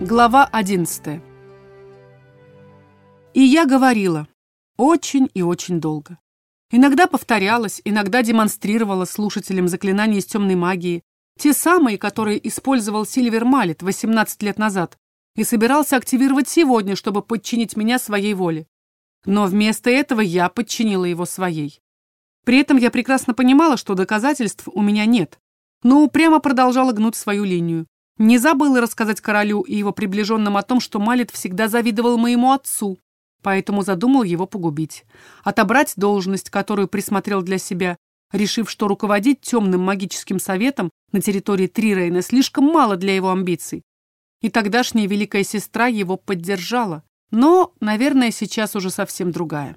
Глава 11 И я говорила очень и очень долго. Иногда повторялась, иногда демонстрировала слушателям заклинания из темной магии, те самые, которые использовал Сильвер Малет 18 лет назад и собирался активировать сегодня, чтобы подчинить меня своей воле. Но вместо этого я подчинила его своей. При этом я прекрасно понимала, что доказательств у меня нет, но упрямо продолжала гнуть свою линию. Не забыла рассказать королю и его приближенным о том, что Малет всегда завидовал моему отцу, поэтому задумал его погубить. Отобрать должность, которую присмотрел для себя, решив, что руководить темным магическим советом на территории Трирейна слишком мало для его амбиций. И тогдашняя великая сестра его поддержала, но, наверное, сейчас уже совсем другая.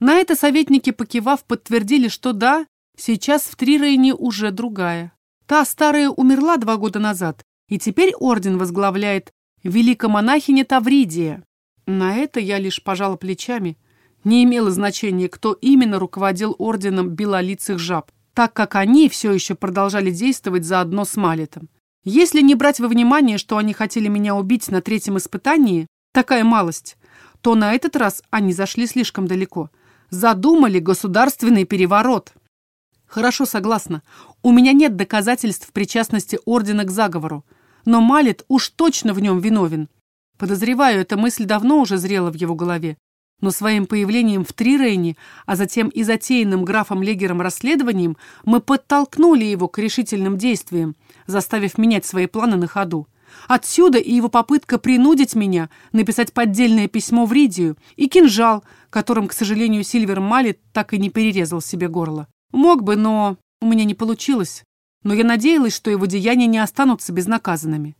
На это советники, покивав, подтвердили, что да, сейчас в Трирейне уже другая. Та старая умерла два года назад, и теперь орден возглавляет великомонахиня Тавридия. На это я лишь пожала плечами. Не имело значения, кто именно руководил орденом белолицых жаб, так как они все еще продолжали действовать заодно с Малетом. Если не брать во внимание, что они хотели меня убить на третьем испытании, такая малость, то на этот раз они зашли слишком далеко. Задумали государственный переворот. Хорошо, согласна. У меня нет доказательств причастности ордена к заговору но Малет уж точно в нем виновен. Подозреваю, эта мысль давно уже зрела в его голове. Но своим появлением в Трирейне, а затем и затеянным графом Легером расследованием, мы подтолкнули его к решительным действиям, заставив менять свои планы на ходу. Отсюда и его попытка принудить меня написать поддельное письмо в Ридию, и кинжал, которым, к сожалению, Сильвер Малет так и не перерезал себе горло. Мог бы, но у меня не получилось но я надеялась, что его деяния не останутся безнаказанными.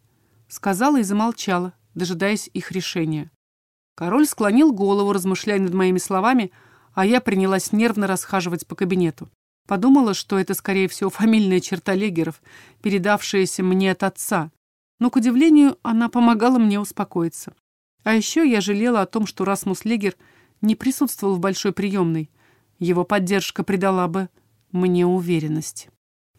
Сказала и замолчала, дожидаясь их решения. Король склонил голову, размышляя над моими словами, а я принялась нервно расхаживать по кабинету. Подумала, что это, скорее всего, фамильная черта Легеров, передавшаяся мне от отца. Но, к удивлению, она помогала мне успокоиться. А еще я жалела о том, что Расмус Легер не присутствовал в большой приемной. Его поддержка придала бы мне уверенность.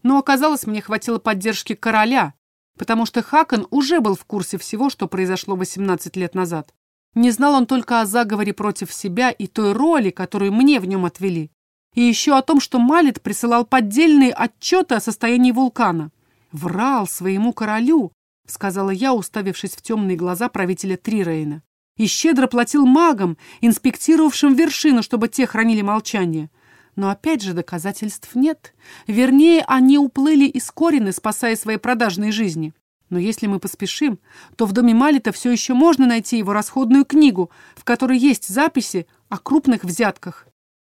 Но оказалось, мне хватило поддержки короля, потому что Хакон уже был в курсе всего, что произошло 18 лет назад. Не знал он только о заговоре против себя и той роли, которую мне в нем отвели. И еще о том, что Малет присылал поддельные отчеты о состоянии вулкана. «Врал своему королю», — сказала я, уставившись в темные глаза правителя Трирейна. «И щедро платил магам, инспектировавшим вершину, чтобы те хранили молчание. Но опять же доказательств нет. Вернее, они уплыли из корины, спасая свои продажные жизни. Но если мы поспешим, то в доме Малита все еще можно найти его расходную книгу, в которой есть записи о крупных взятках.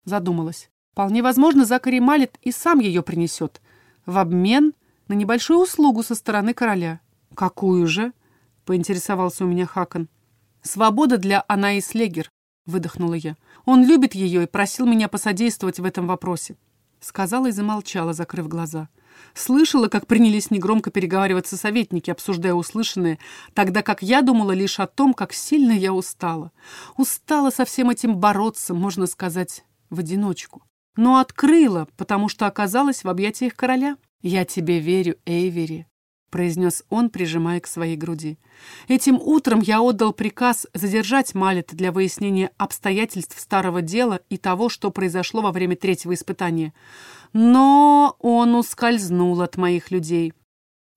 Задумалась. Вполне возможно, Закари Малит и сам ее принесет. В обмен на небольшую услугу со стороны короля. «Какую же?» — поинтересовался у меня Хакон. «Свобода для Анаис Легер», — выдохнула я. Он любит ее и просил меня посодействовать в этом вопросе. Сказала и замолчала, закрыв глаза. Слышала, как принялись негромко переговариваться советники, обсуждая услышанное, тогда как я думала лишь о том, как сильно я устала. Устала со всем этим бороться, можно сказать, в одиночку. Но открыла, потому что оказалась в объятиях короля. «Я тебе верю, Эйвери», произнес он, прижимая к своей груди. «Этим утром я отдал приказ задержать Малета для выяснения обстоятельств старого дела и того, что произошло во время третьего испытания. Но он ускользнул от моих людей.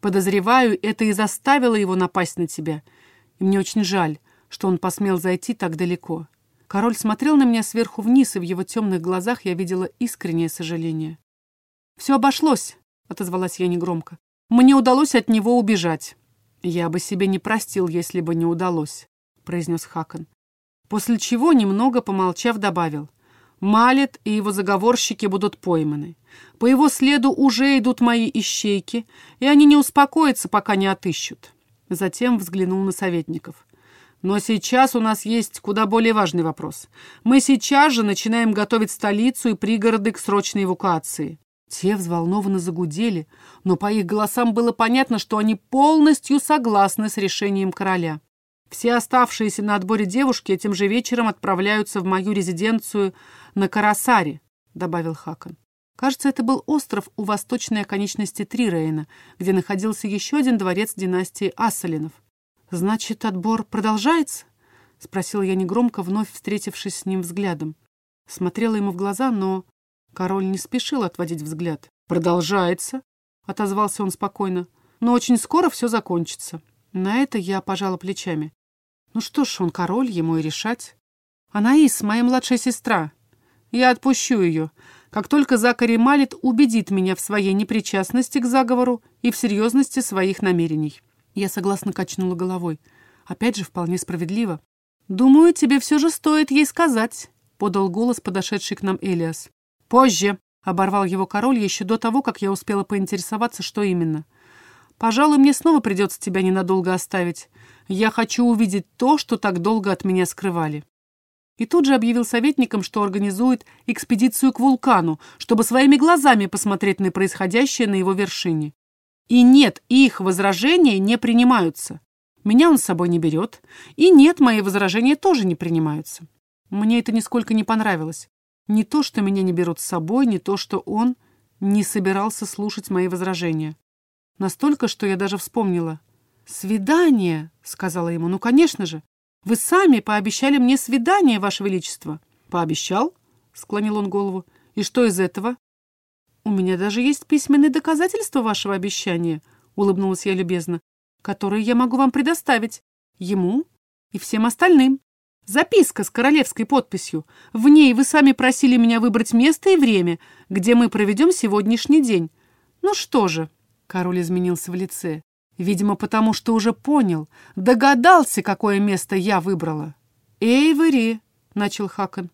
Подозреваю, это и заставило его напасть на тебя. И мне очень жаль, что он посмел зайти так далеко». Король смотрел на меня сверху вниз, и в его темных глазах я видела искреннее сожаление. «Все обошлось», — отозвалась я негромко. Мне удалось от него убежать. Я бы себе не простил, если бы не удалось, произнес Хакон. После чего, немного помолчав, добавил. Малет и его заговорщики будут пойманы. По его следу уже идут мои ищейки, и они не успокоятся, пока не отыщут. Затем взглянул на советников. Но сейчас у нас есть куда более важный вопрос. Мы сейчас же начинаем готовить столицу и пригороды к срочной эвакуации. Те взволнованно загудели, но по их голосам было понятно, что они полностью согласны с решением короля. Все оставшиеся на отборе девушки этим же вечером отправляются в мою резиденцию на Карасаре, добавил Хакон. Кажется, это был остров у восточной оконечности Трирейна, где находился еще один дворец династии Ассалинов. «Значит, отбор продолжается?» — спросила я негромко, вновь встретившись с ним взглядом. Смотрела ему в глаза, но король не спешил отводить взгляд. «Продолжается», — отозвался он спокойно, — «но очень скоро все закончится». На это я пожала плечами. «Ну что ж, он король, ему и решать». «Анаис, моя младшая сестра. Я отпущу ее, как только Закари Малит убедит меня в своей непричастности к заговору и в серьезности своих намерений». Я согласно качнула головой. Опять же, вполне справедливо. «Думаю, тебе все же стоит ей сказать», — подал голос подошедший к нам Элиас. «Позже», — оборвал его король еще до того, как я успела поинтересоваться, что именно. «Пожалуй, мне снова придется тебя ненадолго оставить. Я хочу увидеть то, что так долго от меня скрывали». И тут же объявил советникам, что организует экспедицию к вулкану, чтобы своими глазами посмотреть на происходящее на его вершине. И нет, их возражения не принимаются. Меня он с собой не берет. И нет, мои возражения тоже не принимаются. Мне это нисколько не понравилось. Не то, что меня не берут с собой, не то, что он не собирался слушать мои возражения. Настолько, что я даже вспомнила. «Свидание!» — сказала ему. «Ну, конечно же. Вы сами пообещали мне свидание, Ваше Величество». «Пообещал?» — склонил он голову. «И что из этого?» «У меня даже есть письменные доказательства вашего обещания», — улыбнулась я любезно, «которые я могу вам предоставить. Ему и всем остальным. Записка с королевской подписью. В ней вы сами просили меня выбрать место и время, где мы проведем сегодняшний день. Ну что же?» Король изменился в лице. Видимо, потому что уже понял, догадался, какое место я выбрала. «Эйвери», — начал Хакон,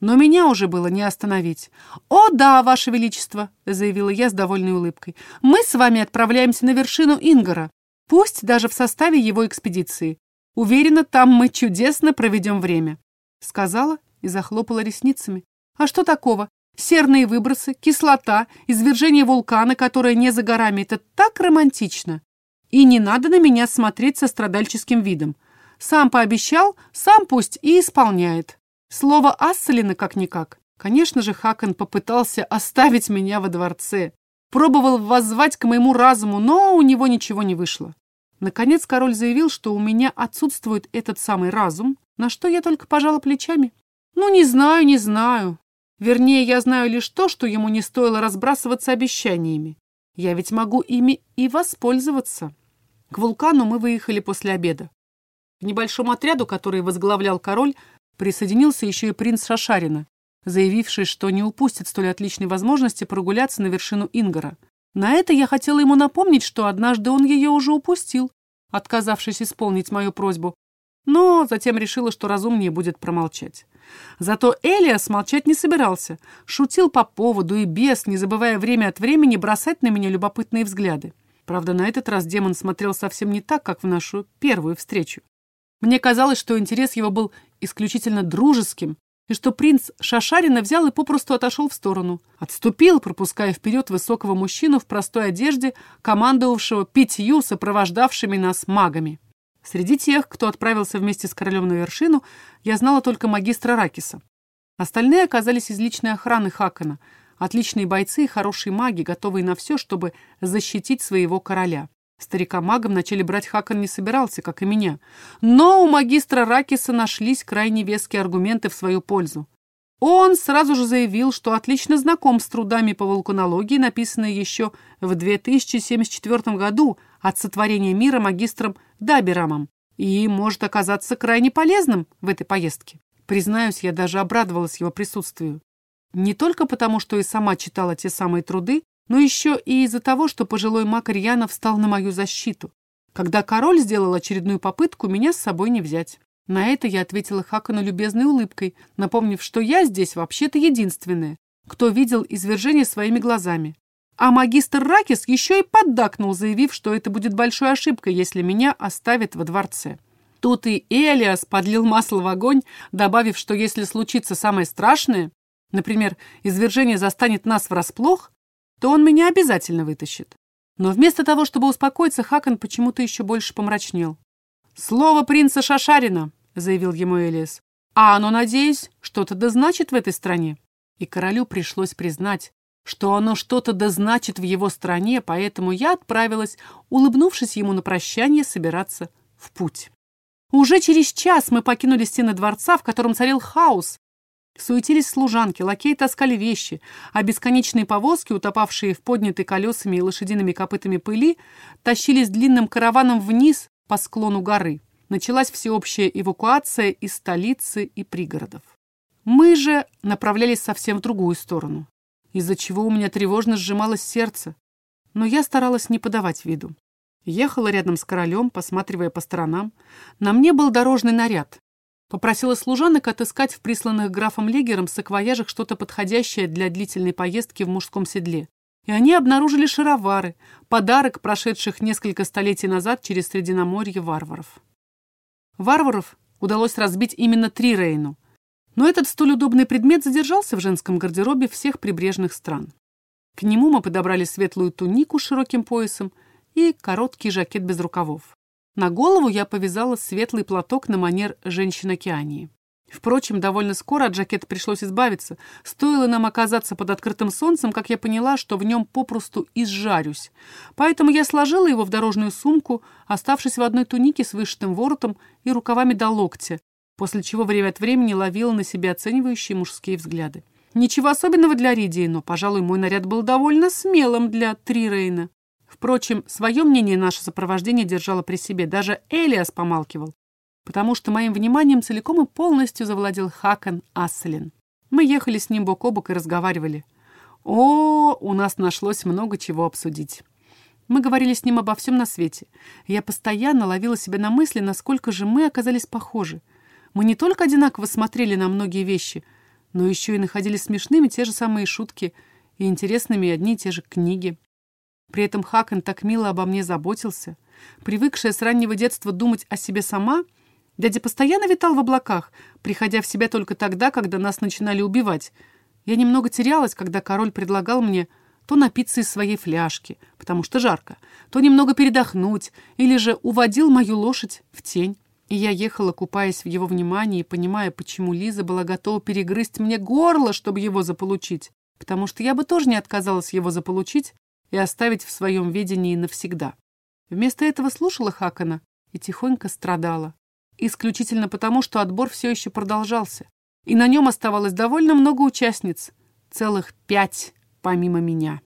но меня уже было не остановить. «О, да, Ваше Величество!» — заявила я с довольной улыбкой. «Мы с вами отправляемся на вершину Ингара, пусть даже в составе его экспедиции. Уверена, там мы чудесно проведем время», — сказала и захлопала ресницами. «А что такого? Серные выбросы, кислота, извержение вулкана, которое не за горами — это так романтично. И не надо на меня смотреть со страдальческим видом. Сам пообещал, сам пусть и исполняет». Слово Асселина как-никак. Конечно же, Хакон попытался оставить меня во дворце. Пробовал воззвать к моему разуму, но у него ничего не вышло. Наконец король заявил, что у меня отсутствует этот самый разум, на что я только пожала плечами. Ну, не знаю, не знаю. Вернее, я знаю лишь то, что ему не стоило разбрасываться обещаниями. Я ведь могу ими и воспользоваться. К вулкану мы выехали после обеда. К небольшому отряду, который возглавлял король, присоединился еще и принц Шашарина, заявивший, что не упустит столь отличной возможности прогуляться на вершину Ингара. На это я хотела ему напомнить, что однажды он ее уже упустил, отказавшись исполнить мою просьбу, но затем решила, что разумнее будет промолчать. Зато Элиас молчать не собирался, шутил по поводу и без, не забывая время от времени бросать на меня любопытные взгляды. Правда, на этот раз демон смотрел совсем не так, как в нашу первую встречу. Мне казалось, что интерес его был исключительно дружеским, и что принц Шашарина взял и попросту отошел в сторону. Отступил, пропуская вперед высокого мужчину в простой одежде, командовавшего пятью сопровождавшими нас магами. Среди тех, кто отправился вместе с королем на вершину, я знала только магистра Ракиса. Остальные оказались из личной охраны Хакана, отличные бойцы и хорошие маги, готовые на все, чтобы защитить своего короля. Старика-мага вначале брать Хакон не собирался, как и меня. Но у магистра Ракиса нашлись крайне веские аргументы в свою пользу. Он сразу же заявил, что отлично знаком с трудами по вулканологии, написанные еще в 2074 году от сотворения мира магистром Даберамом, и может оказаться крайне полезным в этой поездке. Признаюсь, я даже обрадовалась его присутствию. Не только потому, что и сама читала те самые труды, но еще и из-за того, что пожилой маг Рьянов встал на мою защиту. Когда король сделал очередную попытку, меня с собой не взять. На это я ответила Хакану любезной улыбкой, напомнив, что я здесь вообще-то единственная, кто видел извержение своими глазами. А магистр Ракис еще и поддакнул, заявив, что это будет большой ошибкой, если меня оставят во дворце. Тут и Элиас подлил масло в огонь, добавив, что если случится самое страшное, например, извержение застанет нас врасплох, то он меня обязательно вытащит. Но вместо того, чтобы успокоиться, Хакон почему-то еще больше помрачнел. «Слово принца Шашарина», — заявил ему Элиас. «А оно, надеюсь, что-то дозначит в этой стране». И королю пришлось признать, что оно что-то дозначит в его стране, поэтому я отправилась, улыбнувшись ему на прощание, собираться в путь. Уже через час мы покинули стены дворца, в котором царил хаос. Суетились служанки, лакеи таскали вещи, а бесконечные повозки, утопавшие в поднятой колесами и лошадиными копытами пыли, тащились длинным караваном вниз по склону горы. Началась всеобщая эвакуация из столицы и пригородов. Мы же направлялись совсем в другую сторону, из-за чего у меня тревожно сжималось сердце, но я старалась не подавать виду. Ехала рядом с королем, посматривая по сторонам. На мне был дорожный наряд. Попросила служанок отыскать в присланных графом Легером саквояжах что-то подходящее для длительной поездки в мужском седле. И они обнаружили шаровары, подарок прошедших несколько столетий назад через Средиземноморье варваров. Варваров удалось разбить именно три Рейну. Но этот столь удобный предмет задержался в женском гардеробе всех прибрежных стран. К нему мы подобрали светлую тунику с широким поясом и короткий жакет без рукавов. На голову я повязала светлый платок на манер женщин-океании. Впрочем, довольно скоро от жакета пришлось избавиться. Стоило нам оказаться под открытым солнцем, как я поняла, что в нем попросту изжарюсь. Поэтому я сложила его в дорожную сумку, оставшись в одной тунике с вышитым воротом и рукавами до локтя, после чего время от времени ловила на себе оценивающие мужские взгляды. Ничего особенного для Ридии, но, пожалуй, мой наряд был довольно смелым для Трирейна. Впрочем, свое мнение наше сопровождение держало при себе. Даже Элиас помалкивал, потому что моим вниманием целиком и полностью завладел Хакан Асселин. Мы ехали с ним бок о бок и разговаривали. О, у нас нашлось много чего обсудить. Мы говорили с ним обо всем на свете. Я постоянно ловила себя на мысли, насколько же мы оказались похожи. Мы не только одинаково смотрели на многие вещи, но еще и находили смешными те же самые шутки и интересными одни и те же книги. При этом Хакон так мило обо мне заботился. Привыкшая с раннего детства думать о себе сама, дядя постоянно витал в облаках, приходя в себя только тогда, когда нас начинали убивать. Я немного терялась, когда король предлагал мне то напиться из своей фляжки, потому что жарко, то немного передохнуть, или же уводил мою лошадь в тень. И я ехала, купаясь в его внимании, понимая, почему Лиза была готова перегрызть мне горло, чтобы его заполучить, потому что я бы тоже не отказалась его заполучить, и оставить в своем видении навсегда. Вместо этого слушала Хакана и тихонько страдала. Исключительно потому, что отбор все еще продолжался, и на нем оставалось довольно много участниц, целых пять помимо меня.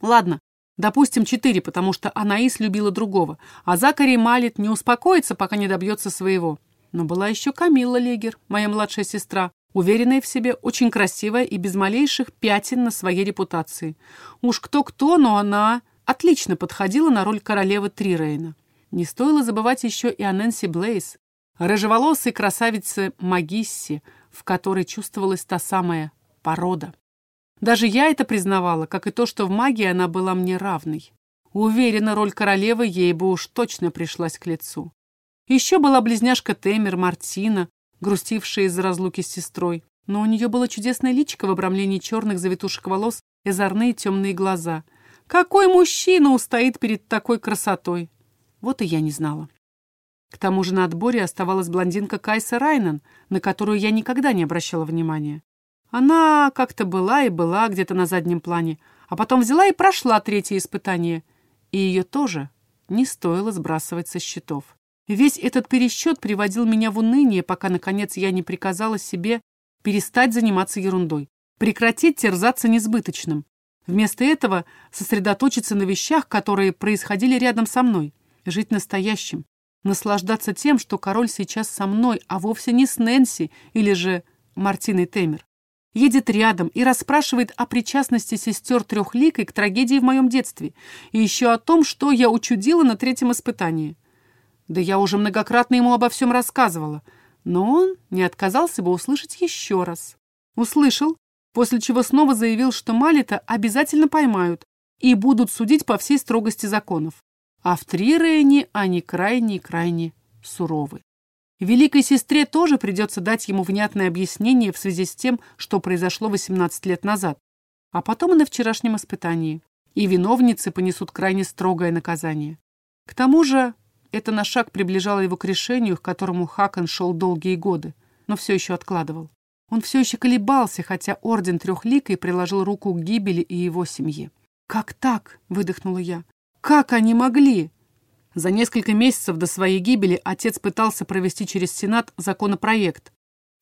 Ладно, допустим, четыре, потому что Анаис любила другого, а Закари Малит не успокоится, пока не добьется своего. Но была еще Камилла Легер, моя младшая сестра, Уверенная в себе, очень красивая и без малейших пятен на своей репутации. Уж кто-кто, но она отлично подходила на роль королевы Трирейна. Не стоило забывать еще и о Нэнси Блейз, рыжеволосой красавице Магисси, в которой чувствовалась та самая порода. Даже я это признавала, как и то, что в магии она была мне равной. Уверена, роль королевы ей бы уж точно пришлась к лицу. Еще была близняшка Темер, Мартина, грустившая из-за разлуки с сестрой. Но у нее было чудесное личико в обрамлении черных завитушек волос и озорные темные глаза. Какой мужчина устоит перед такой красотой? Вот и я не знала. К тому же на отборе оставалась блондинка Кайса Райнан, на которую я никогда не обращала внимания. Она как-то была и была где-то на заднем плане, а потом взяла и прошла третье испытание. И ее тоже не стоило сбрасывать со счетов. Весь этот пересчет приводил меня в уныние, пока, наконец, я не приказала себе перестать заниматься ерундой, прекратить терзаться несбыточным. Вместо этого сосредоточиться на вещах, которые происходили рядом со мной, жить настоящим, наслаждаться тем, что король сейчас со мной, а вовсе не с Нэнси или же Мартиной Темер. Едет рядом и расспрашивает о причастности сестер трехликой к трагедии в моем детстве и еще о том, что я учудила на третьем испытании. Да я уже многократно ему обо всем рассказывала, но он не отказался бы услышать еще раз. Услышал, после чего снова заявил, что Малита обязательно поймают и будут судить по всей строгости законов. А в Трирейне они крайне-крайне суровы. Великой сестре тоже придется дать ему внятное объяснение в связи с тем, что произошло 18 лет назад, а потом и на вчерашнем испытании. И виновницы понесут крайне строгое наказание. К тому же это на шаг приближало его к решению, к которому Хакон шел долгие годы, но все еще откладывал. Он все еще колебался, хотя Орден Трехликой приложил руку к гибели и его семье. «Как так?» — выдохнула я. «Как они могли?» За несколько месяцев до своей гибели отец пытался провести через Сенат законопроект,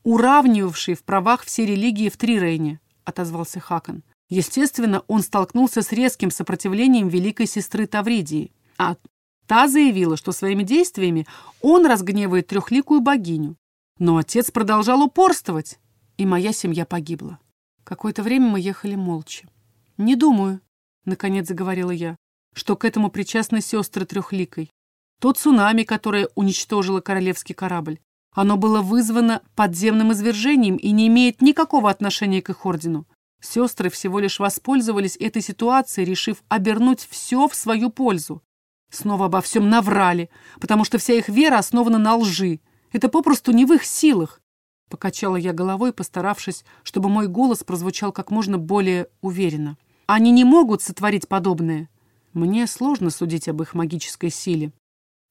уравнивавший в правах все религии в Трирейне, отозвался Хакон. Естественно, он столкнулся с резким сопротивлением великой сестры Тавридии, а та заявила, что своими действиями он разгневает трехликую богиню. Но отец продолжал упорствовать, и моя семья погибла. Какое-то время мы ехали молча. «Не думаю», — наконец заговорила я, «что к этому причастны сестры Трехликой. То цунами, которое уничтожило королевский корабль, оно было вызвано подземным извержением и не имеет никакого отношения к их ордену. Сестры всего лишь воспользовались этой ситуацией, решив обернуть все в свою пользу. Снова обо всем наврали, потому что вся их вера основана на лжи. Это попросту не в их силах. Покачала я головой, постаравшись, чтобы мой голос прозвучал как можно более уверенно. Они не могут сотворить подобное. Мне сложно судить об их магической силе,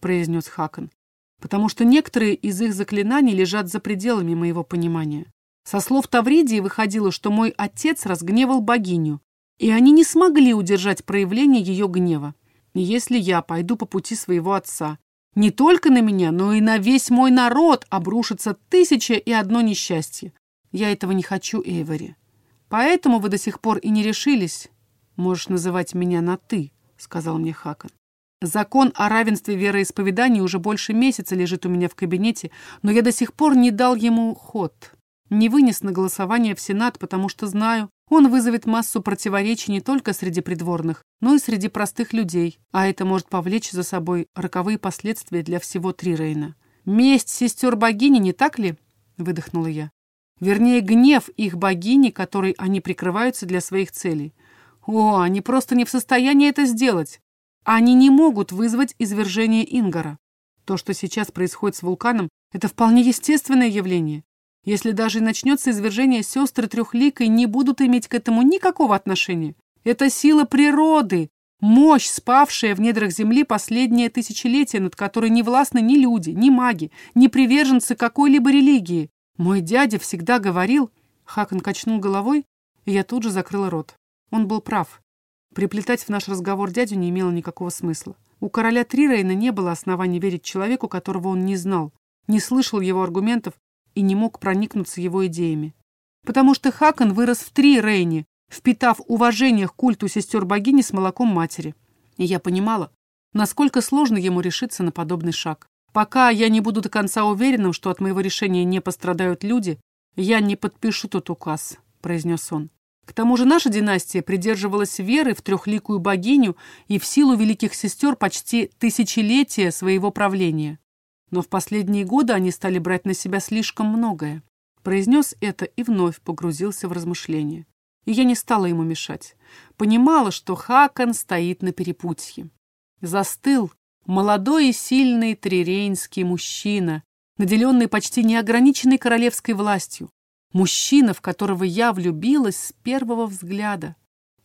произнес Хакон, потому что некоторые из их заклинаний лежат за пределами моего понимания. Со слов Тавридии выходило, что мой отец разгневал богиню, и они не смогли удержать проявление ее гнева. Если я пойду по пути своего отца, не только на меня, но и на весь мой народ обрушится тысяча и одно несчастье. Я этого не хочу, Эйвори. Поэтому вы до сих пор и не решились. Можешь называть меня на «ты», — сказал мне Хакон. Закон о равенстве вероисповеданий уже больше месяца лежит у меня в кабинете, но я до сих пор не дал ему ход. Не вынес на голосование в Сенат, потому что знаю, он вызовет массу противоречий не только среди придворных, но и среди простых людей, а это может повлечь за собой роковые последствия для всего Трирейна. «Месть сестер богини, не так ли?» — выдохнула я. Вернее, гнев их богини, которой они прикрываются для своих целей. О, они просто не в состоянии это сделать. Они не могут вызвать извержение Ингара. То, что сейчас происходит с вулканом, это вполне естественное явление. Если даже начнется извержение, сестры трехликой не будут иметь к этому никакого отношения. Это сила природы, мощь, спавшая в недрах земли последнее тысячелетие, над которой не властны ни люди, ни маги, ни приверженцы какой-либо религии. Мой дядя всегда говорил... Хакон качнул головой, и я тут же закрыла рот. Он был прав. Приплетать в наш разговор дядю не имело никакого смысла. У короля Трирейна не было оснований верить человеку, которого он не знал, не слышал его аргументов и не мог проникнуться его идеями. Потому что Хакон вырос в три Рейне, впитав уважение к культу сестер богини с молоком матери. И я понимала, насколько сложно ему решиться на подобный шаг. Пока я не буду до конца уверенным, что от моего решения не пострадают люди, я не подпишу тот указ, произнес он. К тому же наша династия придерживалась веры в трехликую богиню и в силу великих сестер почти тысячелетия своего правления. Но в последние годы они стали брать на себя слишком многое. Произнес это и вновь погрузился в размышления. И я не стала ему мешать. Понимала, что Хакон стоит на перепутье. Застыл молодой и сильный трирейнский мужчина, наделенный почти неограниченной королевской властью. Мужчина, в которого я влюбилась с первого взгляда.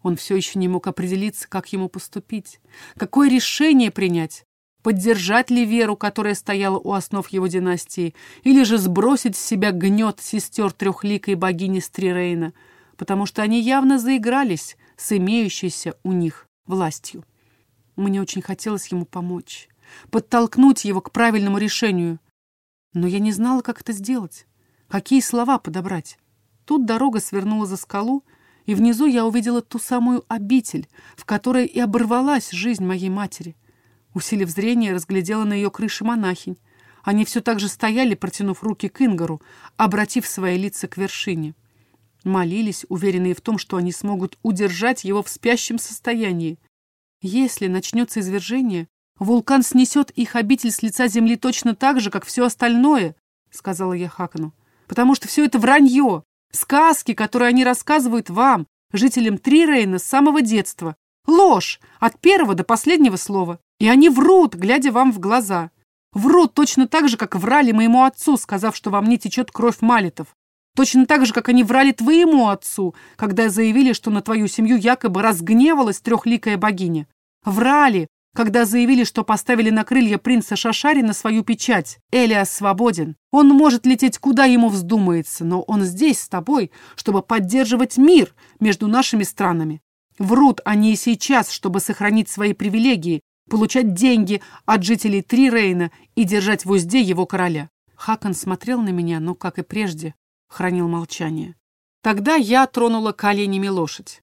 Он все еще не мог определиться, как ему поступить, какое решение принять. Поддержать ли веру, которая стояла у основ его династии, или же сбросить с себя гнет сестер трехликой богини Стрирейна, потому что они явно заигрались с имеющейся у них властью. Мне очень хотелось ему помочь, подтолкнуть его к правильному решению, но я не знала, как это сделать, какие слова подобрать. Тут дорога свернула за скалу, и внизу я увидела ту самую обитель, в которой и оборвалась жизнь моей матери. Усилив зрение, разглядела на ее крыше монахинь. Они все так же стояли, протянув руки к Ингару, обратив свои лица к вершине. Молились, уверенные в том, что они смогут удержать его в спящем состоянии. Если начнется извержение, вулкан снесет их обитель с лица земли точно так же, как все остальное, — сказала я Хакану. Потому что все это вранье, сказки, которые они рассказывают вам, жителям Трирейна с самого детства. Ложь от первого до последнего слова. И они врут, глядя вам в глаза. Врут точно так же, как врали моему отцу, сказав, что во мне течет кровь малитов. Точно так же, как они врали твоему отцу, когда заявили, что на твою семью якобы разгневалась трехликая богиня. Врали, когда заявили, что поставили на крылья принца Шашари на свою печать. Элиас свободен. Он может лететь куда ему вздумается, но он здесь с тобой, чтобы поддерживать мир между нашими странами. Врут они и сейчас, чтобы сохранить свои привилегии, получать деньги от жителей Трирейна и держать в узде его короля. Хакон смотрел на меня, но, как и прежде, хранил молчание. Тогда я тронула коленями лошадь.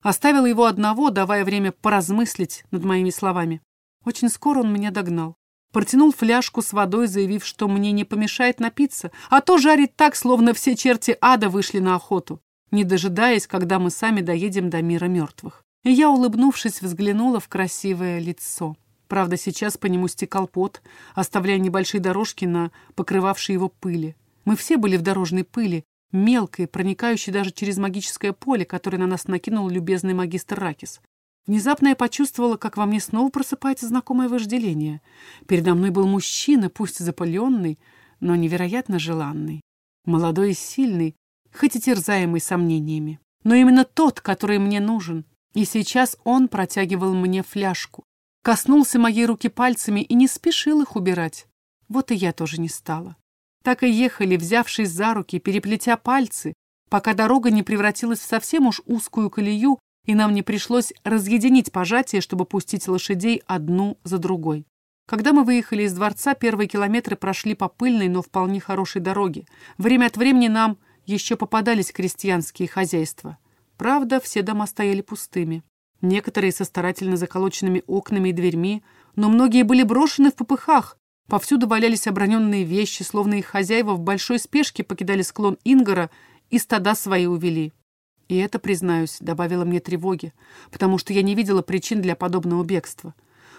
Оставила его одного, давая время поразмыслить над моими словами. Очень скоро он меня догнал. Протянул фляжку с водой, заявив, что мне не помешает напиться, а то жарит так, словно все черти ада вышли на охоту, не дожидаясь, когда мы сами доедем до мира мертвых. И я, улыбнувшись, взглянула в красивое лицо. Правда, сейчас по нему стекал пот, оставляя небольшие дорожки на покрывавшей его пыли. Мы все были в дорожной пыли, мелкой, проникающей даже через магическое поле, которое на нас накинул любезный магистр Ракис. Внезапно я почувствовала, как во мне снова просыпается знакомое вожделение. Передо мной был мужчина, пусть запыленный, но невероятно желанный. Молодой и сильный, хоть и терзаемый сомнениями. Но именно тот, который мне нужен. И сейчас он протягивал мне фляжку. Коснулся моей руки пальцами и не спешил их убирать. Вот и я тоже не стала. Так и ехали, взявшись за руки, переплетя пальцы, пока дорога не превратилась в совсем уж узкую колею, и нам не пришлось разъединить пожатие, чтобы пустить лошадей одну за другой. Когда мы выехали из дворца, первые километры прошли по пыльной, но вполне хорошей дороге. Время от времени нам еще попадались крестьянские хозяйства. Правда, все дома стояли пустыми. Некоторые со старательно заколоченными окнами и дверьми, но многие были брошены в попыхах. Повсюду валялись оброненные вещи, словно их хозяева в большой спешке покидали склон Ингора и стада свои увели. И это, признаюсь, добавило мне тревоги, потому что я не видела причин для подобного бегства.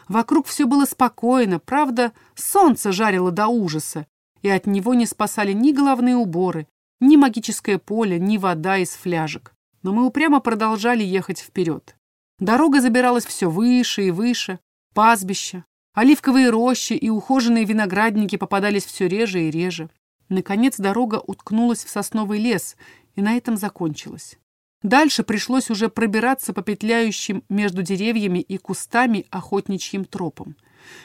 Вокруг все было спокойно, правда, солнце жарило до ужаса, и от него не спасали ни головные уборы, ни магическое поле, ни вода из фляжек. Но мы упрямо продолжали ехать вперед. Дорога забиралась все выше и выше, пастбища, оливковые рощи и ухоженные виноградники попадались все реже и реже. Наконец дорога уткнулась в сосновый лес, и на этом закончилась. Дальше пришлось уже пробираться по петляющим между деревьями и кустами охотничьим тропам.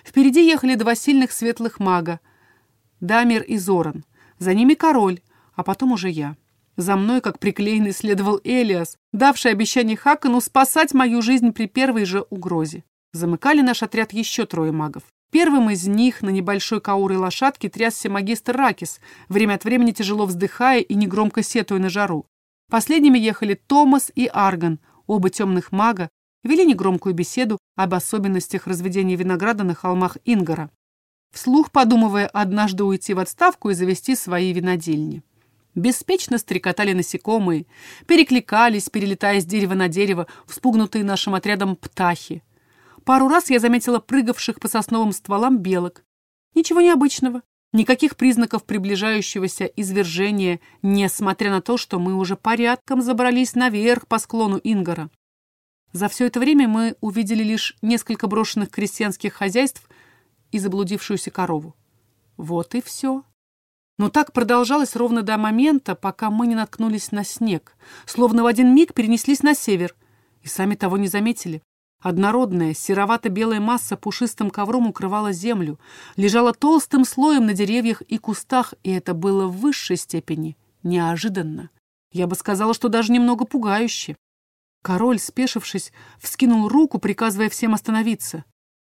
Впереди ехали два сильных светлых мага — Дамир и Зоран. За ними король, а потом уже я. За мной, как приклеенный, следовал Элиас, давший обещание Хакану спасать мою жизнь при первой же угрозе. Замыкали наш отряд еще трое магов. Первым из них на небольшой каурой лошадке трясся магистр Ракис, время от времени тяжело вздыхая и негромко сетуя на жару. Последними ехали Томас и Арган, оба темных мага, вели негромкую беседу об особенностях разведения винограда на холмах Ингора, вслух подумывая однажды уйти в отставку и завести свои винодельни. Беспечно стрекотали насекомые, перекликались, перелетая с дерева на дерево, вспугнутые нашим отрядом птахи. Пару раз я заметила прыгавших по сосновым стволам белок. Ничего необычного. Никаких признаков приближающегося извержения, несмотря на то, что мы уже порядком забрались наверх по склону Ингора. За все это время мы увидели лишь несколько брошенных крестьянских хозяйств и заблудившуюся корову. Вот и все. Но так продолжалось ровно до момента, пока мы не наткнулись на снег, словно в один миг перенеслись на север, и сами того не заметили. Однородная, серовато-белая масса пушистым ковром укрывала землю, лежала толстым слоем на деревьях и кустах, и это было в высшей степени неожиданно. Я бы сказала, что даже немного пугающе. Король, спешившись, вскинул руку, приказывая всем остановиться.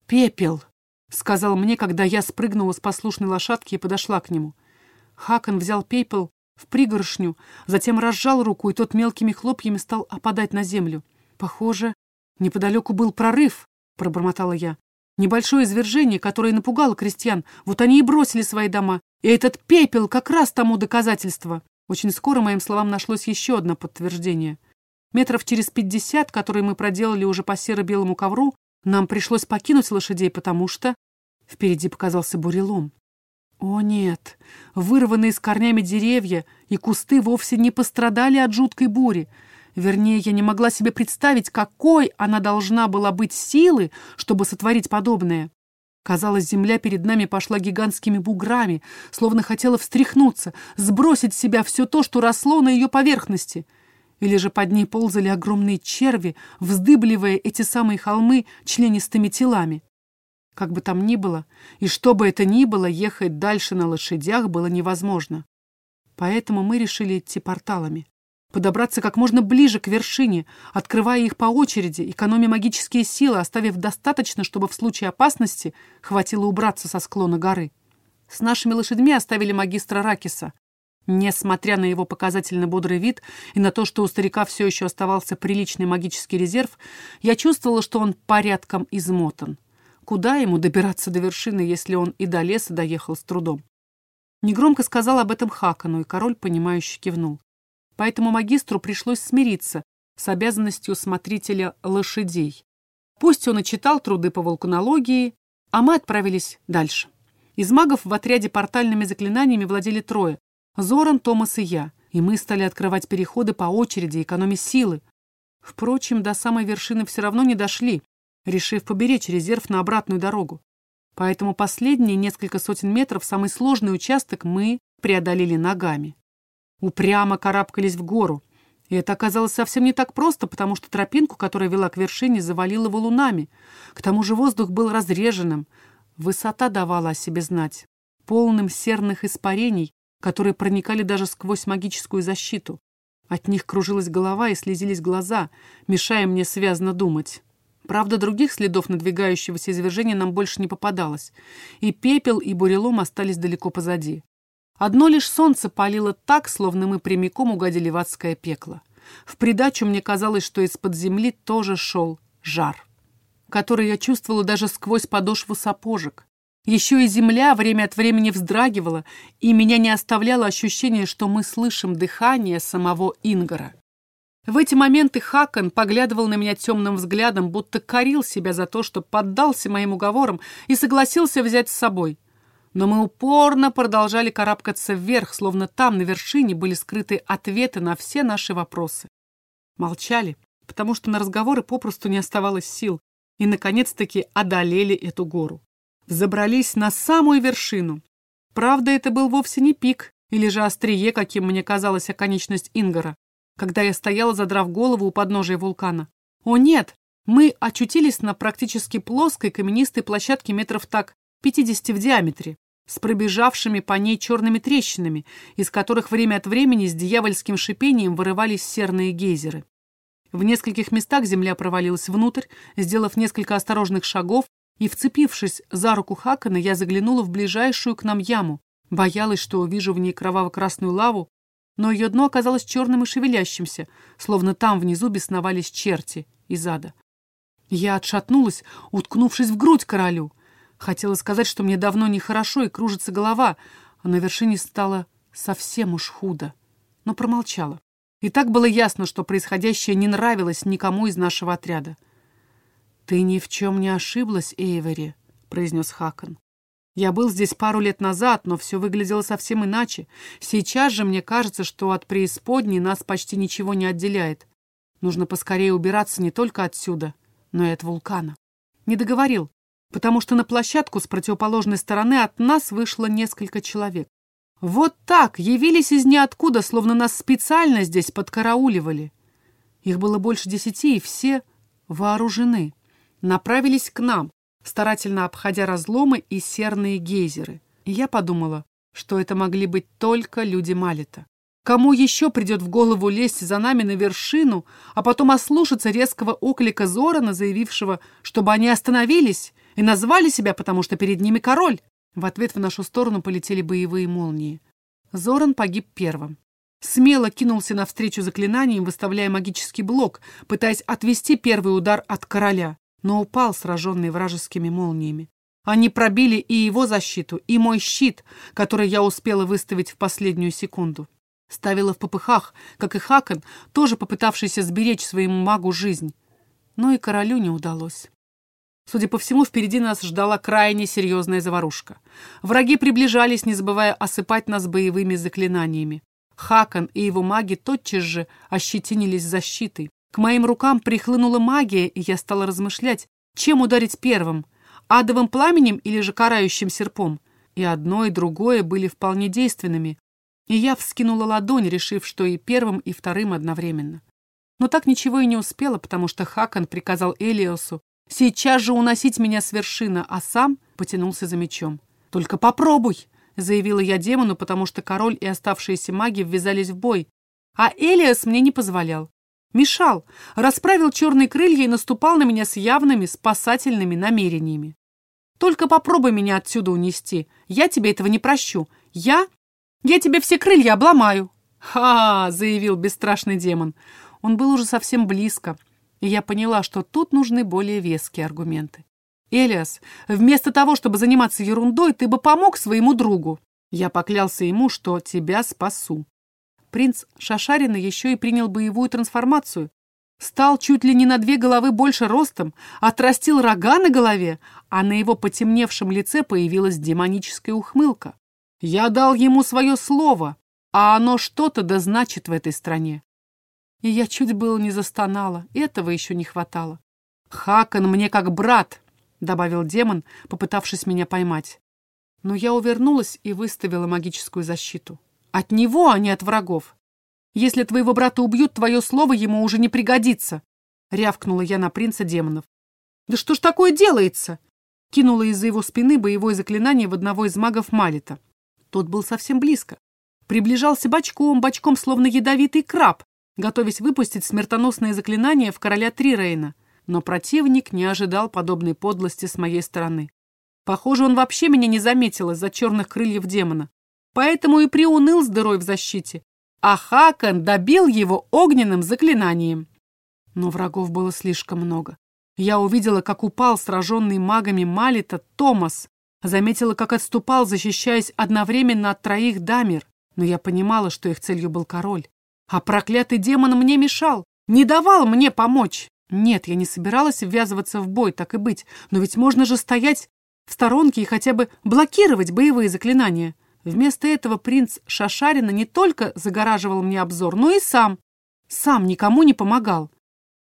«Пепел!» — сказал мне, когда я спрыгнула с послушной лошадки и подошла к нему. Хакон взял пепел в пригоршню, затем разжал руку, и тот мелкими хлопьями стал опадать на землю. Похоже, «Неподалеку был прорыв», — пробормотала я. «Небольшое извержение, которое напугало крестьян. Вот они и бросили свои дома. И этот пепел как раз тому доказательство». Очень скоро моим словам нашлось еще одно подтверждение. Метров через пятьдесят, которые мы проделали уже по серо-белому ковру, нам пришлось покинуть лошадей, потому что впереди показался бурелом. О нет, вырванные с корнями деревья и кусты вовсе не пострадали от жуткой бури. Вернее, я не могла себе представить, какой она должна была быть силы, чтобы сотворить подобное. Казалось, земля перед нами пошла гигантскими буграми, словно хотела встряхнуться, сбросить с себя все то, что росло на ее поверхности. Или же под ней ползали огромные черви, вздыбливая эти самые холмы членистыми телами. Как бы там ни было, и что бы это ни было, ехать дальше на лошадях было невозможно. Поэтому мы решили идти порталами. подобраться как можно ближе к вершине, открывая их по очереди, экономя магические силы, оставив достаточно, чтобы в случае опасности хватило убраться со склона горы. С нашими лошадьми оставили магистра Ракиса. Несмотря на его показательно бодрый вид и на то, что у старика все еще оставался приличный магический резерв, я чувствовала, что он порядком измотан. Куда ему добираться до вершины, если он и до леса доехал с трудом? Негромко сказал об этом Хакану, и король, понимающе кивнул. Поэтому магистру пришлось смириться с обязанностью смотрителя лошадей. Пусть он и читал труды по вулканологии, а мы отправились дальше. Из магов в отряде портальными заклинаниями владели трое — Зоран, Томас и я, и мы стали открывать переходы по очереди, экономя силы. Впрочем, до самой вершины все равно не дошли, решив поберечь резерв на обратную дорогу. Поэтому последние несколько сотен метров, самый сложный участок, мы преодолели ногами. Упрямо карабкались в гору. И это оказалось совсем не так просто, потому что тропинку, которая вела к вершине, завалило валунами. К тому же воздух был разреженным. Высота давала о себе знать. Полным серных испарений, которые проникали даже сквозь магическую защиту. От них кружилась голова и слезились глаза, мешая мне связно думать. Правда, других следов надвигающегося извержения нам больше не попадалось, и пепел, и бурелом остались далеко позади. Одно лишь солнце палило так, словно мы прямиком угодили в адское пекло. В придачу мне казалось, что из-под земли тоже шел жар, который я чувствовала даже сквозь подошву сапожек. Еще и земля время от времени вздрагивала, и меня не оставляло ощущение, что мы слышим дыхание самого Ингара. В эти моменты Хакон поглядывал на меня темным взглядом, будто корил себя за то, что поддался моим уговорам и согласился взять с собой. Но мы упорно продолжали карабкаться вверх, словно там, на вершине, были скрыты ответы на все наши вопросы. Молчали, потому что на разговоры попросту не оставалось сил, и, наконец-таки, одолели эту гору. Забрались на самую вершину. Правда, это был вовсе не пик, или же острие, каким мне казалась оконечность Ингара когда я стояла, задрав голову у подножия вулкана. О нет, мы очутились на практически плоской каменистой площадке метров так 50 в диаметре, с пробежавшими по ней черными трещинами, из которых время от времени с дьявольским шипением вырывались серные гейзеры. В нескольких местах земля провалилась внутрь, сделав несколько осторожных шагов, и, вцепившись за руку Хакана, я заглянула в ближайшую к нам яму. Боялась, что увижу в ней кроваво-красную лаву, но ее дно оказалось черным и шевелящимся, словно там внизу бесновались черти из ада. Я отшатнулась, уткнувшись в грудь королю. Хотела сказать, что мне давно нехорошо и кружится голова, а на вершине стало совсем уж худо, но промолчала. И так было ясно, что происходящее не нравилось никому из нашего отряда. «Ты ни в чем не ошиблась, Эйвери», — произнес Хакон. Я был здесь пару лет назад, но все выглядело совсем иначе. Сейчас же мне кажется, что от преисподней нас почти ничего не отделяет. Нужно поскорее убираться не только отсюда, но и от вулкана. Не договорил, потому что на площадку с противоположной стороны от нас вышло несколько человек. Вот так, явились из ниоткуда, словно нас специально здесь подкарауливали. Их было больше десяти, и все вооружены. Направились к нам, старательно обходя разломы и серные гейзеры. И я подумала, что это могли быть только люди Малита. Кому еще придет в голову лезть за нами на вершину, а потом ослушаться резкого оклика Зорана, заявившего, чтобы они остановились и назвали себя, потому что перед ними король? В ответ в нашу сторону полетели боевые молнии. Зоран погиб первым. Смело кинулся навстречу заклинаниям, выставляя магический блок, пытаясь отвести первый удар от короля но упал, сраженный вражескими молниями. Они пробили и его защиту, и мой щит, который я успела выставить в последнюю секунду. Ставила в попыхах, как и Хакон, тоже попытавшийся сберечь своему магу жизнь. Но и королю не удалось. Судя по всему, впереди нас ждала крайне серьезная заварушка. Враги приближались, не забывая осыпать нас боевыми заклинаниями. Хакон и его маги тотчас же ощетинились защитой, к моим рукам прихлынула магия, и я стала размышлять, чем ударить первым — адовым пламенем или же карающим серпом. И одно, и другое были вполне действенными. И я вскинула ладонь, решив, что и первым, и вторым одновременно. Но так ничего и не успела, потому что Хакан приказал Элиосу сейчас же уносить меня с вершины, а сам потянулся за мечом. «Только попробуй!» — заявила я демону, потому что король и оставшиеся маги ввязались в бой, А Элиас мне не позволял. Мешал, расправил черные крылья и наступал на меня с явными спасательными намерениями. Только попробуй меня отсюда унести. Я тебе этого не прощу. Я... Я тебе все крылья обломаю. «Ха!» — заявил бесстрашный демон. Он был уже совсем близко, и я поняла, что тут нужны более веские аргументы. «Элиас, вместо того, чтобы заниматься ерундой, ты бы помог своему другу». Я поклялся ему, что тебя спасу. Принц Шашарина еще и принял боевую трансформацию. Стал чуть ли не на две головы больше ростом, отрастил рога на голове, а на его потемневшем лице появилась демоническая ухмылка. Я дал ему свое слово, а оно что-то да значит в этой стране. И я чуть было не застонала, этого еще не хватало. «Хакон мне как брат», — добавил демон, попытавшись меня поймать. Но я увернулась и выставила магическую защиту. От него, а не от врагов. Если твоего брата убьют, твое слово ему уже не пригодится, — рявкнула я на принца демонов. «Да что ж такое делается?» Кинула из-за его спины боевое заклинание в одного из магов Малита. Тот был совсем близко. Приближался бочком, бочком, словно ядовитый краб, готовясь выпустить смертоносное заклинание в короля Трирейна. Но противник не ожидал подобной подлости с моей стороны. Похоже, он вообще меня не заметил из-за черных крыльев демона. Поэтому и приуныл с дырой в защите. А Хакон добил его огненным заклинанием. Но врагов было слишком много. Я увидела, как упал сраженный магами Малита Томас. Заметила, как отступал, защищаясь одновременно от троих дамер. Но я понимала, что их целью был король. А проклятый демон мне мешал, не давал мне помочь. Нет, я не собиралась ввязываться в бой, так и быть. Но ведь можно же стоять в сторонке и хотя бы блокировать боевые заклинания. Вместо этого принц Шашарина не только загораживал мне обзор, но и сам. Сам никому не помогал.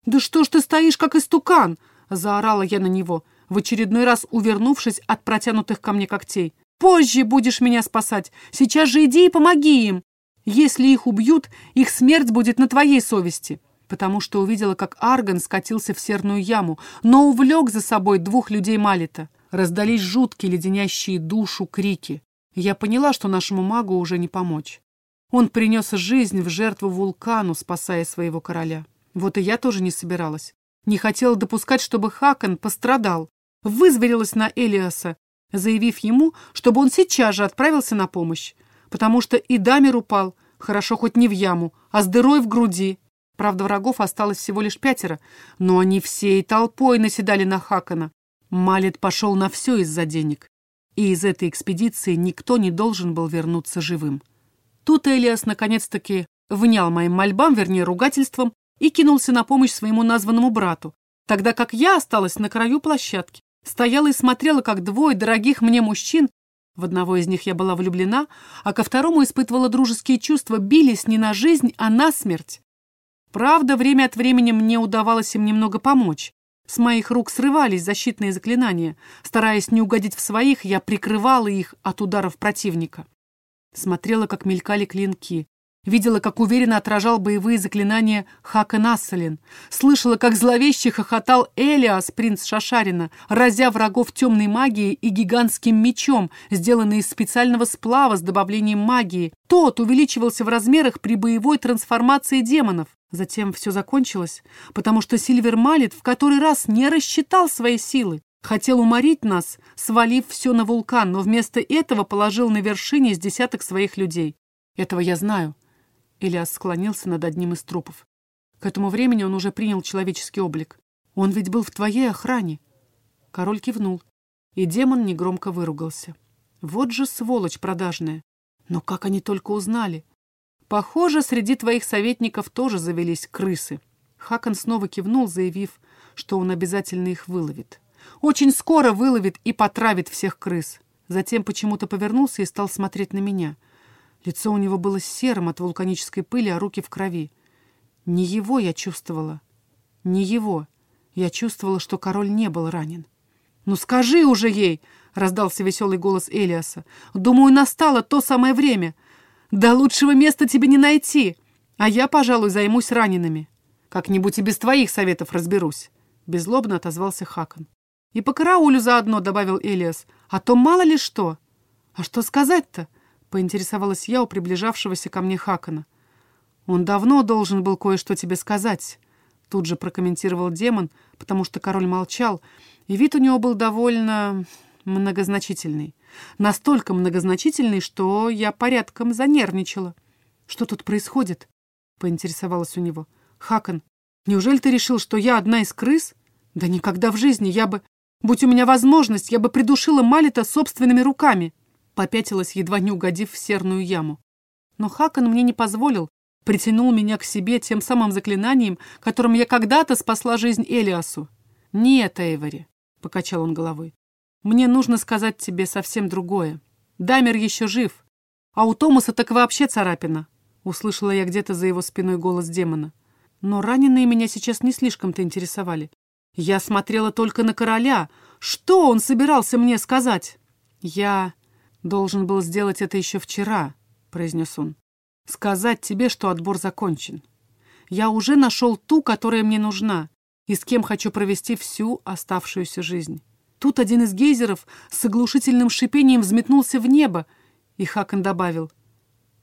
«Да что ж ты стоишь, как истукан?» — заорала я на него, в очередной раз увернувшись от протянутых ко мне когтей. «Позже будешь меня спасать. Сейчас же иди и помоги им. Если их убьют, их смерть будет на твоей совести, потому что увидела, как Арган скатился в серную яму, но увлек за собой двух людей Малита. Раздались жуткие, леденящие душу крики. Я поняла, что нашему магу уже не помочь. Он принес жизнь в жертву вулкану, спасая своего короля. Вот и я тоже не собиралась. Не хотела допускать, чтобы Хакон пострадал. Вызверилась на Элиаса, заявив ему, чтобы он сейчас же отправился на помощь потому что и Дамир упал, хорошо хоть не в яму, а с дырой в груди. Правда, врагов осталось всего лишь пятеро, но они всей толпой наседали на Хакана. Малет пошел на все из-за денег, и из этой экспедиции никто не должен был вернуться живым. Тут Элиас наконец-таки внял моим мольбам, вернее, ругательством, и кинулся на помощь своему названному брату, тогда как я осталась на краю площадки, стояла и смотрела, как двое дорогих мне мужчин в одного из них я была влюблена, а ко второму испытывала дружеские чувства, бились не на жизнь, а на смерть. Правда, время от времени мне удавалось им немного помочь. С моих рук срывались защитные заклинания. Стараясь не угодить в своих, я прикрывала их от ударов противника. Смотрела, как мелькали клинки. Видела, как уверенно отражал боевые заклинания Хакан Ассалин. Слышала, как зловеще хохотал Элиас, принц Шашарина, разя врагов темной магией и гигантским мечом, сделанный из специального сплава с добавлением магии. Тот увеличивался в размерах при боевой трансформации демонов. Затем все закончилось, потому что Сильвер Малит в который раз не рассчитал свои силы. Хотел уморить нас, свалив все на вулкан, но вместо этого положил на вершине с десяток своих людей. Этого я знаю. Элиас склонился над одним из трупов. К этому времени он уже принял человеческий облик. Он ведь был в твоей охране. Король кивнул, и демон негромко выругался. Вот же сволочь продажная. Но как они только узнали? Похоже, среди твоих советников тоже завелись крысы. Хакон снова кивнул, заявив, что он обязательно их выловит. Очень скоро выловит и потравит всех крыс. Затем почему-то повернулся и стал смотреть на меня — Лицо у него было серым от вулканической пыли, а руки в крови. Не его я чувствовала. Не его. Я чувствовала, что король не был ранен. «Ну скажи уже ей!» — раздался веселый голос Элиаса. «Думаю, настало то самое время. Да лучшего места тебе не найти. А я, пожалуй, займусь ранеными. Как-нибудь и без твоих советов разберусь». Безлобно отозвался Хакон. «И по караулю заодно», — добавил Элиас. «А то мало ли что». «А что сказать-то?» Поинтересовалась я у приближавшегося ко мне Хакана. «Он давно должен был кое-что тебе сказать», — тут же прокомментировал демон, потому что король молчал, и вид у него был довольно многозначительный. Настолько многозначительный, что я порядком занервничала. «Что тут происходит?» — поинтересовалась у него. «Хакон, неужели ты решил, что я одна из крыс? Да никогда в жизни я бы... Будь у меня возможность, я бы придушила Малита собственными руками!» Попятилась, едва не угодив в серную яму. Но Хакон мне не позволил, притянул меня к себе тем самым заклинанием, которым я когда-то спасла жизнь Элиасу. «Нет, Эйвори», — покачал он головой, — «мне нужно сказать тебе совсем другое. Дамер еще жив, а у Томаса так вообще царапина», — услышала я где-то за его спиной голос демона. Но раненые меня сейчас не слишком-то интересовали. Я смотрела только на короля. Что он собирался мне сказать? Я должен был сделать это еще вчера, — произнес он сказать тебе, что отбор закончен. Я уже нашел ту, которая мне нужна, и с кем хочу провести всю оставшуюся жизнь. Тут один из гейзеров с оглушительным шипением взметнулся в небо, и Хакон добавил,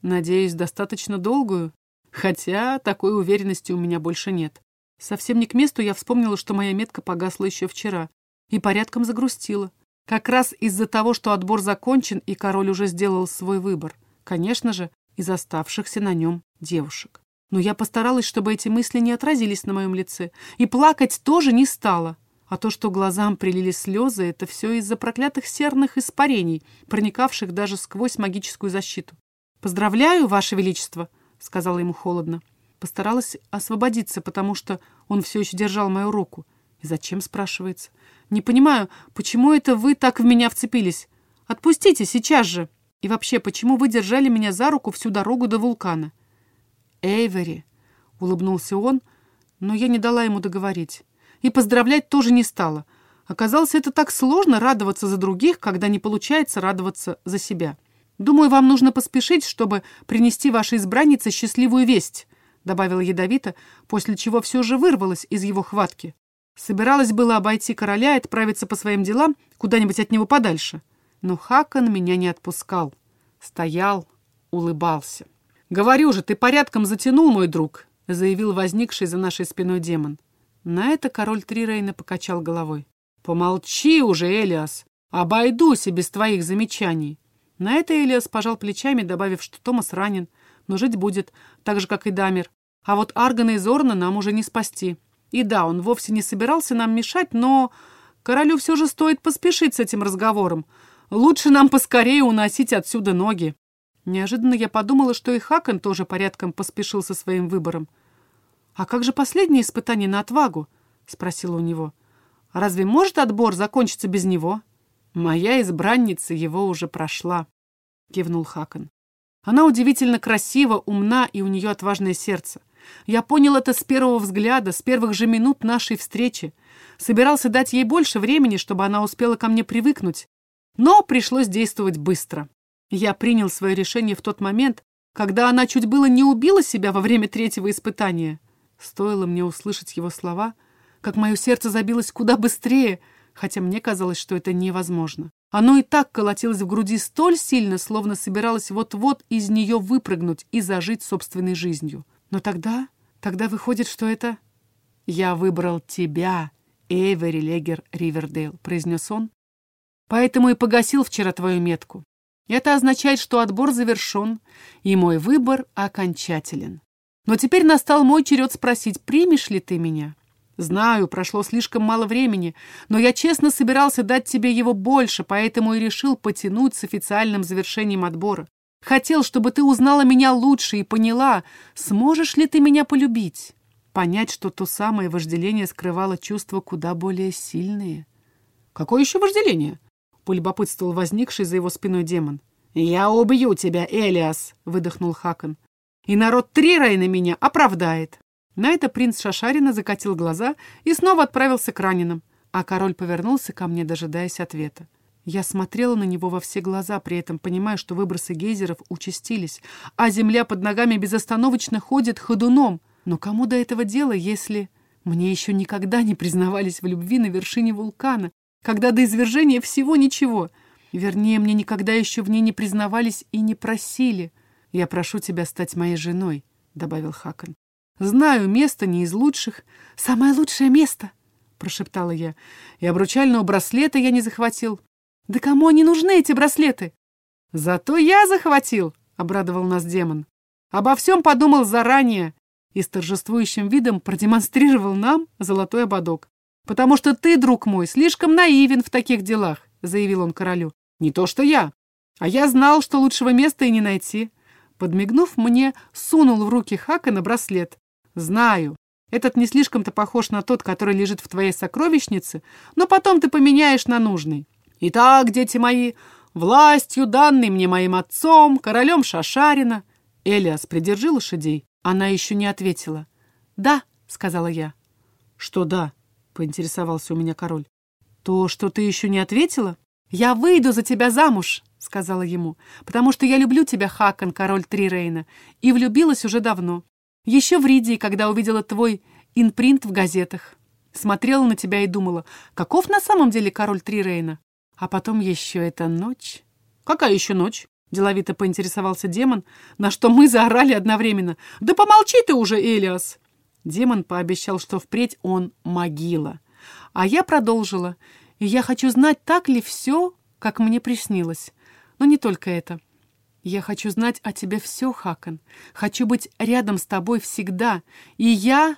«Надеюсь, достаточно долгую, хотя такой уверенности у меня больше нет». Совсем не к месту я вспомнила, что моя метка погасла еще вчера, и порядком загрустила. Как раз из-за того, что отбор закончен, и король уже сделал свой выбор. Конечно же, из оставшихся на нем девушек. Но я постаралась, чтобы эти мысли не отразились на моем лице, и плакать тоже не стала. А то, что глазам прилили слезы, это все из-за проклятых серных испарений, проникавших даже сквозь магическую защиту. «Поздравляю, Ваше Величество!» — сказала ему холодно. Постаралась освободиться, потому что он все еще держал мою руку. Зачем, спрашивается? Не понимаю, почему это вы так в меня вцепились? Отпустите сейчас же!» И вообще, почему вы держали меня за руку всю дорогу до вулкана?» «Эйвери», — улыбнулся он, но я не дала ему договорить. И поздравлять тоже не стала. Оказалось, это так сложно радоваться за других, когда не получается радоваться за себя. «Думаю, вам нужно поспешить, чтобы принести вашей избраннице счастливую весть», добавила ядовито, после чего все же вырвалась из его хватки. Собиралась было обойти короля и отправиться по своим делам куда-нибудь от него подальше. Но Хакон меня не отпускал. Стоял, улыбался. «Говорю же, ты порядком затянул, мой друг», — заявил возникший за нашей спиной демон. На это король Трирейна покачал головой. «Помолчи уже, Элиас. Обойдусь и без твоих замечаний». На это Элиас пожал плечами, добавив, что Томас ранен, но жить будет, так же, как и Дамер. А вот Аргана и Зорна нам уже не спасти. И да, он вовсе не собирался нам мешать, но королю все же стоит поспешить с этим разговором, Лучше нам поскорее уносить отсюда ноги. Неожиданно я подумала, что и Хакон тоже порядком поспешил со своим выбором. «А как же последнее испытание на отвагу?» — спросила у него. «Разве может отбор закончиться без него?» «Моя избранница его уже прошла», — кивнул Хакон. «Она удивительно красива, умна, и у нее отважное сердце. Я понял это с первого взгляда, с первых же минут нашей встречи. Собирался дать ей больше времени, чтобы она успела ко мне привыкнуть, но пришлось действовать быстро. Я принял свое решение в тот момент, когда она чуть было не убила себя во время третьего испытания. Стоило мне услышать его слова, как мое сердце забилось куда быстрее, хотя мне казалось, что это невозможно. Оно и так колотилось в груди столь сильно, словно собиралось вот-вот из нее выпрыгнуть и зажить собственной жизнью. Но тогда, тогда выходит, что это... «Я выбрал тебя, Эйвери Легер Ривердейл», — произнес он, Поэтому и погасил вчера твою метку. Это означает, что отбор завершен, и мой выбор окончателен. Но теперь настал мой черед спросить, примешь ли ты меня? Знаю, прошло слишком мало времени, но я честно собирался дать тебе его больше, поэтому и решил потянуть с официальным завершением отбора. Хотел, чтобы ты узнала меня лучше и поняла, сможешь ли ты меня полюбить. Понять, что то самое вожделение скрывало чувства куда более сильные. Какое еще вожделение? полюбопытствовал возникший за его спиной демон. «Я убью тебя, Элиас!» — выдохнул Хакон. «И народ Трирай на меня оправдает!» На это принц Шашарина закатил глаза и снова отправился к раненым, а король повернулся ко мне, дожидаясь ответа. Я смотрела на него во все глаза, при этом понимая, что выбросы гейзеров участились, а земля под ногами безостановочно ходит ходуном. Но кому до этого дело, если... Мне еще никогда не признавались в любви на вершине вулкана, когда до извержения всего ничего. Вернее, мне никогда еще в ней не признавались и не просили. Я прошу тебя стать моей женой, добавил Хакон. «Знаю, место не из лучших. Самое лучшее место!» — прошептала я. «И обручального браслета я не захватил». «Да кому они нужны, эти браслеты?» «Зато я захватил!» — обрадовал нас демон. «Обо всем подумал заранее и с торжествующим видом продемонстрировал нам золотой ободок. «Потому что ты, друг мой, слишком наивен в таких делах», — заявил он королю. «Не то что я. А я знал, что лучшего места и не найти». Подмигнув мне, сунул в руки Хакана браслет. «Знаю, этот не слишком-то похож на тот, который лежит в твоей сокровищнице, но потом ты поменяешь на нужный. Итак, дети мои, властью, данной мне моим отцом, королем Шашарина...» Элиас, придержи лошадей. Она еще не ответила. «Да», — сказала я. «Что да?» — поинтересовался у меня король. «То, что ты еще не ответила?» «Я выйду за тебя замуж», — сказала ему, «потому что я люблю тебя, Хакон, король Трирейна, и влюбилась уже давно. Еще в Ридии, когда увидела твой инпринт в газетах. Смотрела на тебя и думала, каков на самом деле король Трирейна? А потом еще эта ночь». «Какая еще ночь?» — деловито поинтересовался демон, на что мы заорали одновременно. «Да помолчи ты уже, Элиас!» Демон пообещал, что впредь он могила. А я продолжила. И я хочу знать, так ли все, как мне приснилось. Но не только это. Я хочу знать о тебе все, Хакон. Хочу быть рядом с тобой всегда. И я...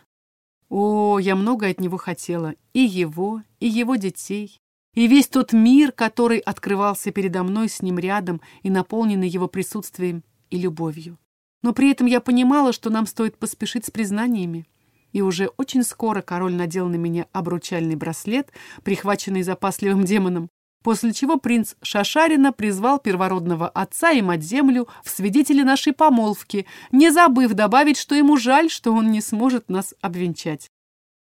О, я много от него хотела. И его, и его детей, и весь тот мир, который открывался передо мной с ним рядом и наполненный его присутствием и любовью. Но при этом я понимала, что нам стоит поспешить с признаниями. И уже очень скоро король надел на меня обручальный браслет, прихваченный запасливым демоном, после чего принц Шашарина призвал первородного отца и мать-землю в свидетели нашей помолвки, не забыв добавить, что ему жаль, что он не сможет нас обвенчать.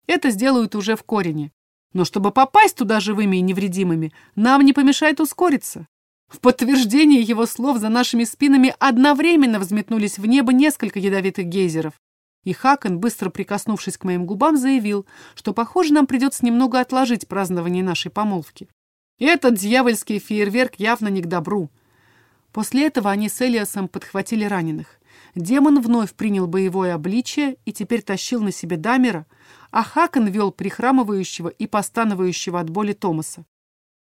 Это сделают уже в Корене. Но чтобы попасть туда живыми и невредимыми, нам не помешает ускориться. В подтверждение его слов за нашими спинами одновременно взметнулись в небо несколько ядовитых гейзеров. И Хакон, быстро прикоснувшись к моим губам, заявил, что, похоже, нам придется немного отложить празднование нашей помолвки. Этот дьявольский фейерверк явно не к добру. После этого они с Элиасом подхватили раненых. Демон вновь принял боевое обличие и теперь тащил на себе Дамера, а Хакон вел прихрамывающего и постановающего от боли Томаса.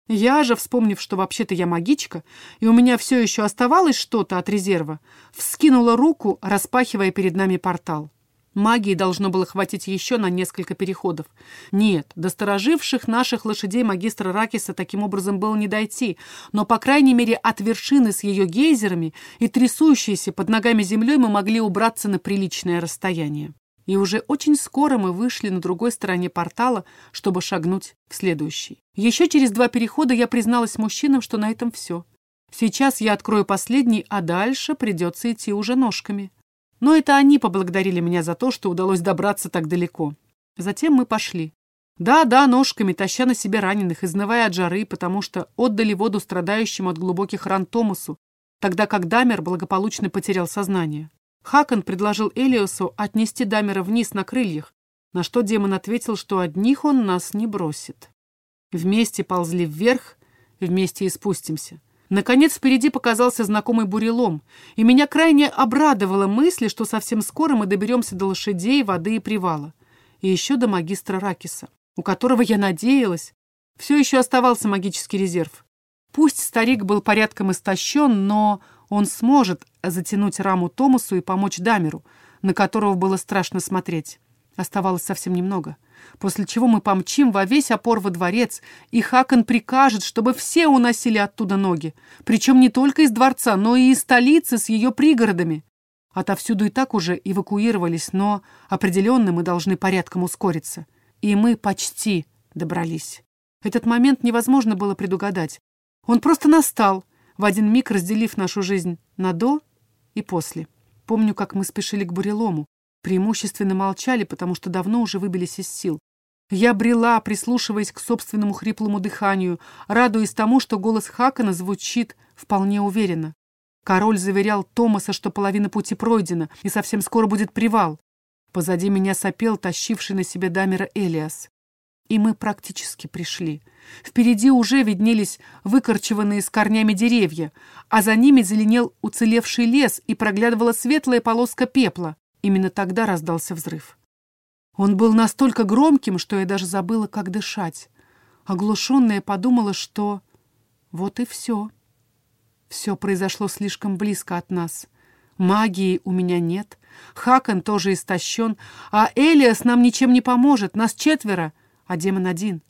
Я же, вспомнив, что вообще-то я магичка, и у меня все еще оставалось что-то от резерва, вскинула руку, распахивая перед нами портал. Магии должно было хватить еще на несколько переходов. Нет, до стороживших наших лошадей магистра Ракиса таким образом было не дойти, но, по крайней мере, от вершины с ее гейзерами и трясущейся под ногами землей мы могли убраться на приличное расстояние. И уже очень скоро мы вышли на другой стороне портала, чтобы шагнуть в следующий. Еще через два перехода я призналась мужчинам, что на этом все. Сейчас я открою последний, а дальше придется идти уже ножками. Но это они поблагодарили меня за то, что удалось добраться так далеко. Затем мы пошли. Да-да, ножками, таща на себе раненых, изнывая от жары, потому что отдали воду страдающему от глубоких ран Томасу, тогда как Дамер благополучно потерял сознание. Хакон предложил Элиосу отнести Дамера вниз на крыльях, на что демон ответил, что одних он нас не бросит. Вместе ползли вверх, вместе и спустимся. Наконец впереди показался знакомый бурелом, и меня крайне обрадовала мысль, что совсем скоро мы доберемся до лошадей, воды и привала. И еще до магистра Ракиса, у которого, я надеялась, все еще оставался магический резерв. Пусть старик был порядком истощен, но он сможет затянуть раму Томасу и помочь Дамеру, на которого было страшно смотреть. Оставалось совсем немного после чего мы помчим во весь опор во дворец, и Хакон прикажет, чтобы все уносили оттуда ноги, причем не только из дворца, но и из столицы с ее пригородами. Отовсюду и так уже эвакуировались, но определенно мы должны порядком ускориться. И мы почти добрались. Этот момент невозможно было предугадать. Он просто настал, в один миг разделив нашу жизнь на «до» и «после». Помню, как мы спешили к бурелому, преимущественно молчали, потому что давно уже выбились из сил. Я брела, прислушиваясь к собственному хриплому дыханию, радуясь тому, что голос Хакана звучит вполне уверенно. Король заверял Томаса, что половина пути пройдена, и совсем скоро будет привал. Позади меня сопел тащивший на себе Дамера Элиас. И мы практически пришли. Впереди уже виднелись выкорчеванные с корнями деревья, а за ними зеленел уцелевший лес и проглядывала светлая полоска пепла. Именно тогда раздался взрыв. Он был настолько громким, что я даже забыла, как дышать. Оглушенная подумала, что... Вот и все. Все произошло слишком близко от нас. Магии у меня нет. Хакон тоже истощен. А Элиас нам ничем не поможет. Нас четверо, а демон один.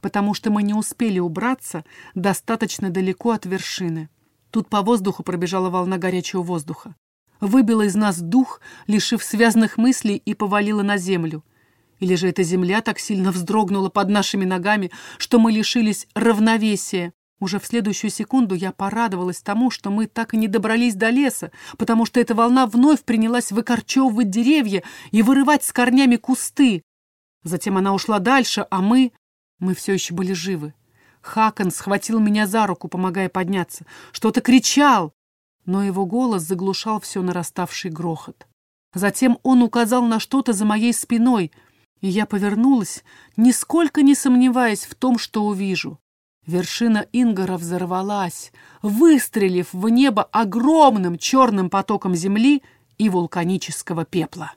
Потому что мы не успели убраться достаточно далеко от вершины. Тут по воздуху пробежала волна горячего воздуха. Выбила из нас дух, лишив связанных мыслей, и повалила на землю. Или же эта земля так сильно вздрогнула под нашими ногами, что мы лишились равновесия. Уже в следующую секунду я порадовалась тому, что мы так и не добрались до леса, потому что эта волна вновь принялась выкорчевывать деревья и вырывать с корнями кусты. Затем она ушла дальше, а мы... Мы все еще были живы. Хакон схватил меня за руку, помогая подняться. Что-то кричал, но его голос заглушал все нараставший грохот. Затем он указал на что-то за моей спиной, и я повернулась, нисколько не сомневаясь в том, что увижу. Вершина Ингора взорвалась, выстрелив в небо огромным черным потоком земли и вулканического пепла.